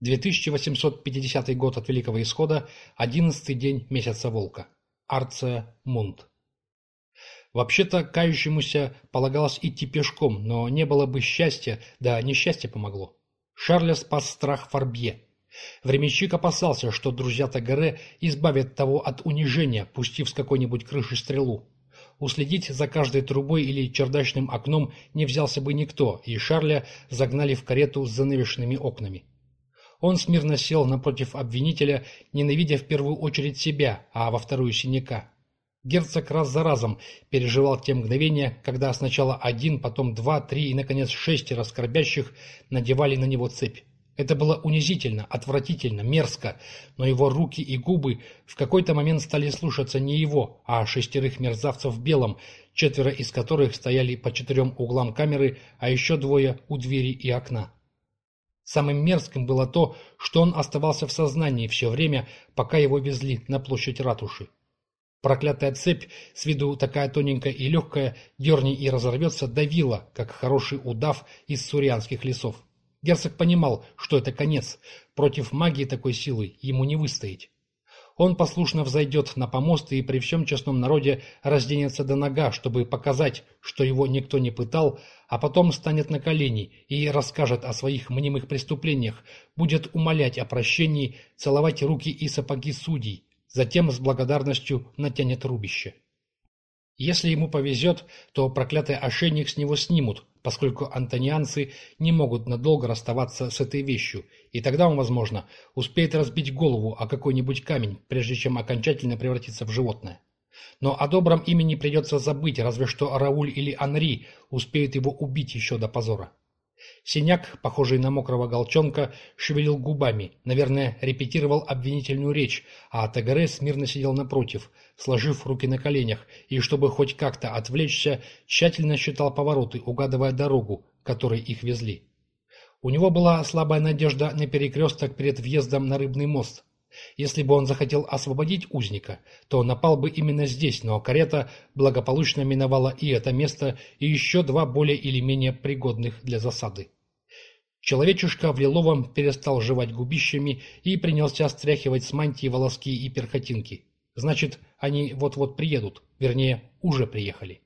2850 год от Великого Исхода, одиннадцатый день месяца Волка. Арция Мунд. Вообще-то кающемуся полагалось идти пешком, но не было бы счастья, да несчастье помогло. Шарля спас страх Фарбье. Временщик опасался, что друзья Тагаре избавят того от унижения, пустив с какой-нибудь крыши стрелу. Уследить за каждой трубой или чердачным окном не взялся бы никто, и Шарля загнали в карету с занавешенными окнами. Он смирно сел напротив обвинителя, ненавидя в первую очередь себя, а во вторую синяка. Герцог раз за разом переживал те мгновения, когда сначала один, потом два, три и, наконец, шесть раскорбящих надевали на него цепь. Это было унизительно, отвратительно, мерзко, но его руки и губы в какой-то момент стали слушаться не его, а шестерых мерзавцев в белом, четверо из которых стояли по четырем углам камеры, а еще двое у двери и окна. Самым мерзким было то, что он оставался в сознании все время, пока его везли на площадь ратуши. Проклятая цепь, с виду такая тоненькая и легкая, дерни и разорвется, давила, как хороший удав из сурианских лесов. Герцог понимал, что это конец. Против магии такой силы ему не выстоять. Он послушно взойдет на помост и при всем честном народе разденется до нога, чтобы показать, что его никто не пытал, а потом станет на колени и расскажет о своих мнимых преступлениях, будет умолять о прощении, целовать руки и сапоги судей, затем с благодарностью натянет рубище. Если ему повезет, то проклятый ошейник с него снимут, поскольку антонианцы не могут надолго расставаться с этой вещью, и тогда он, возможно, успеет разбить голову о какой-нибудь камень, прежде чем окончательно превратиться в животное. Но о добром имени придется забыть, разве что Рауль или Анри успеют его убить еще до позора. Синяк, похожий на мокрого голчонка, шевелил губами, наверное, репетировал обвинительную речь, а Тагаре смирно сидел напротив, сложив руки на коленях, и, чтобы хоть как-то отвлечься, тщательно считал повороты, угадывая дорогу, которой их везли. У него была слабая надежда на перекресток перед въездом на Рыбный мост, если бы он захотел освободить узника, то напал бы именно здесь, но карета благополучно миновала и это место, и еще два более или менее пригодных для засады. Человечушка в лиловом перестал жевать губищами и принялся стряхивать с мантии волоски и перхотинки. Значит, они вот-вот приедут, вернее, уже приехали.